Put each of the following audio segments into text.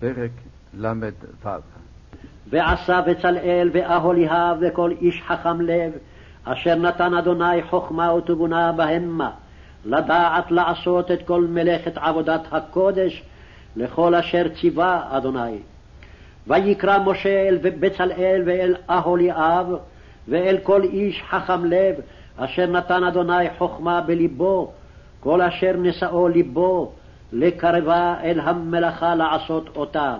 פרק ל"ו ועשה בצלאל ואהוליאב וכל איש חכם לב, אשר נתן אדוני חכמה ותבונה בהמה, לדעת לעשות את כל מלאכת עבודת הקודש, לכל אשר ציווה אדוני. ויקרא משה אל בצלאל ואל אהוליאב, ואל כל איש חכם לב, אשר נתן אדוני חכמה בלבו, כל אשר נשאו לבו, לקרבה אל המלאכה לעשות אותה.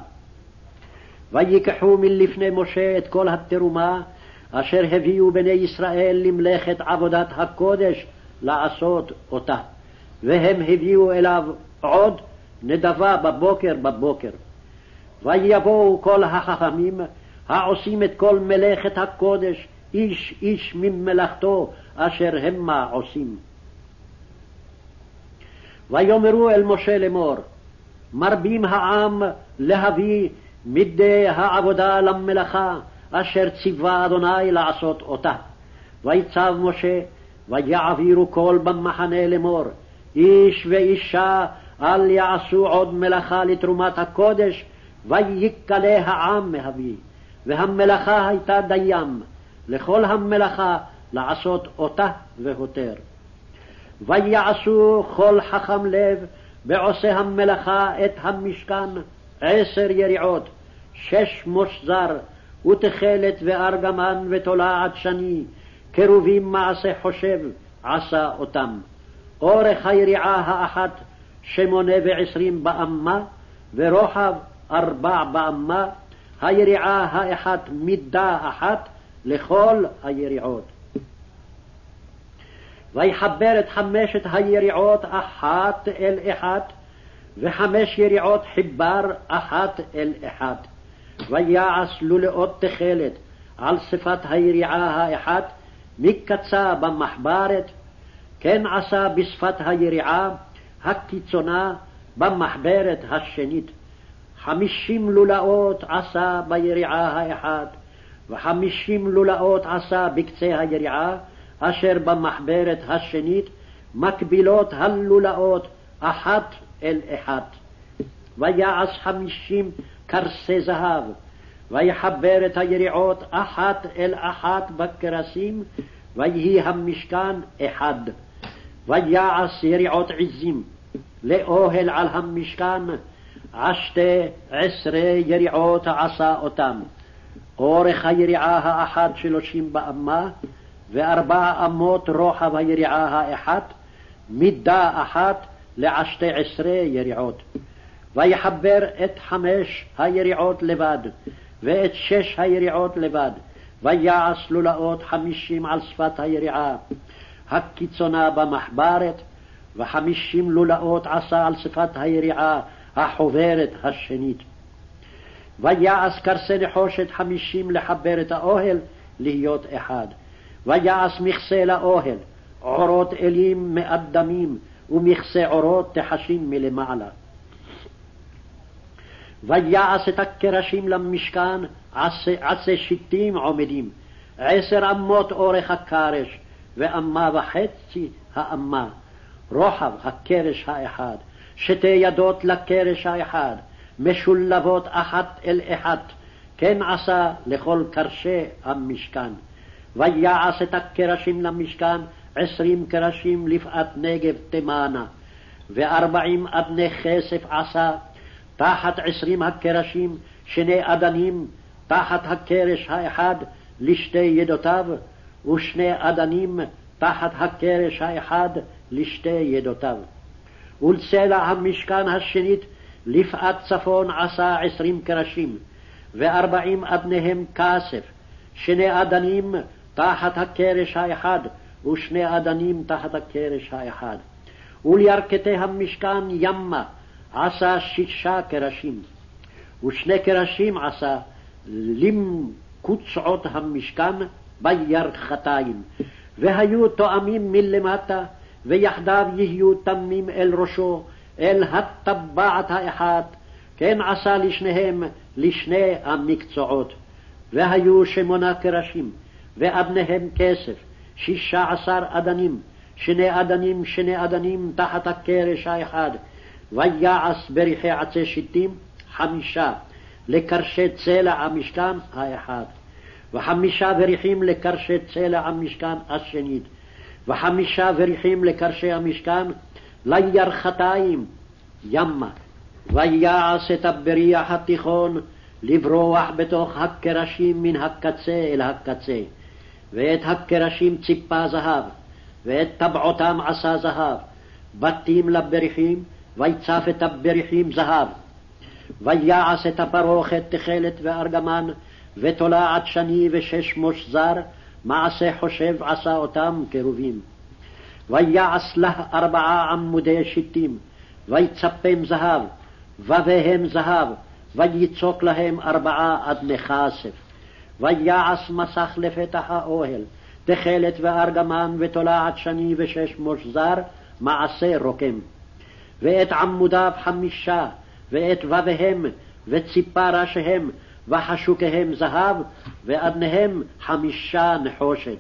ויקחו מלפני משה את כל התרומה אשר הביאו בני ישראל למלאכת עבודת הקודש לעשות אותה. והם הביאו אליו עוד נדבה בבוקר בבוקר. ויבואו כל החכמים העושים את כל מלאכת הקודש, איש איש ממלאכתו אשר המה עושים. ויאמרו אל משה לאמור, מרבים העם להביא מדי העבודה למלאכה, אשר ציווה אדוני לעשות אותה. ויצב משה, ויעבירו כל במחנה לאמור, איש ואישה אל יעשו עוד מלאכה לתרומת הקודש, ויקלה העם מהביא. והמלאכה הייתה דיים, לכל המלאכה לעשות אותה והותר. ויעשו כל חכם לב בעושה המלאכה את המשכן עשר יריעות, שש מושזר, ותכלת וארגמן ותולעת שני, קרובים מעשה חושב עשה אותם. אורך היריעה האחת שמונה ועשרים באמה, ורוחב ארבע באמה, היריעה האחת מידה אחת לכל היריעות. ויחבר את חמשת היריעות אחת אל אחת, וחמש יריעות חיבר אחת אל אחת. ויעש לולאות תכלת על שפת היריעה האחת, מקצה במחברת, כן עשה בשפת היריעה הקיצונה במחברת השנית. חמישים לולאות עשה ביריעה האחת, וחמישים לולאות עשה בקצה היריעה, אשר במחברת השנית, מקבילות הלולאות אחת אל אחת. ויעש חמישים קרסי זהב, ויחבר את היריעות אחת אל אחת בקרסים, ויהי המשכן אחד. ויעש יריעות עזים לאוהל על המשכן, עשתי עשרה יריעות עשה אותם. אורך היריעה האחת שלושים באמה, וארבע אמות רוחב היריעה האחת, מידה אחת לעשתי עשרה יריעות. ויחבר את חמש היריעות לבד, ואת שש היריעות לבד, ויעש לולאות חמישים על שפת היריעה, הקיצונה במחברת, וחמישים לולאות עשה על שפת היריעה החוברת השנית. ויעש קרסי נחושת חמישים לחבר את האוהל להיות אחד. ויעש מכסה לאוהל, עורות אלים מאדמים, ומכסה עורות תחשים מלמעלה. ויעש את הקרשים למשכן עשה שיטים עומדים, עשר אמות אורך הקרש, ואמה וחצי האמה, רוחב הקרש האחד, שתי ידות לקרש האחד, משולבות אחת אל אחת, כן עשה לכל קרשי המשכן. ויעש את הקרשים למשכן עשרים קרשים לפאת נגב תימנה, וארבעים אדני כסף עשה, תחת עשרים הקרשים שני אדנים, תחת הקרש האחד לשתי ידותיו, ושני אדנים תחת הקרש האחד לשתי ידותיו. ולצלע המשכן השנית לפאת צפון עשה עשרים קרשים, וארבעים אדניהם כסף, שני אדנים תחת הקרש האחד, ושני אדנים תחת הקרש האחד. ולירכתי המשכן ימה עשה שישה קרשים, ושני קרשים עשה למקוצעות המשכן בירכתיים, והיו תואמים מלמטה, ויחדיו יהיו תמים אל ראשו, אל הטבעת האחת, כן עשה לשניהם, לשני המקצועות. והיו שמונה קרשים, ואבניהם כסף, שישה עשר אדנים, שני אדנים, שני אדנים תחת הקרש האחד, ויעש בריחי עצי שיטים חמישה לקרשי צלע המשכן האחד, וחמישה וריחים לקרשי צלע המשכן השנית, וחמישה וריחים לקרשי המשכן לירכתיים ימה, ויעש את הבריח התיכון לברוח בתוך הקרשים מן הקצה אל הקצה, ואת הקרשים ציפה זהב, ואת טבעותם עשה זהב, בתים לבריחים, ויצף את הבריחים זהב. ויעש את הפרוכת תכלת וארגמן, ותולעת שני ושש מוש זר, מעשה חושב עשה אותם קרובים. ויעש לה ארבעה עמודי שיטים, ויצפם זהב, ובהם זהב, ויצוק להם ארבעה אדני כסף. ויעש מסך לפתח האוהל, תכלת וארגמן ותולעת שני ושש מוש זר, מעשה רוקם. ואת עמודיו חמישה, ואת וביהם, וציפה ראשיהם, וחשוקיהם זהב, ואדניהם חמישה נחושת.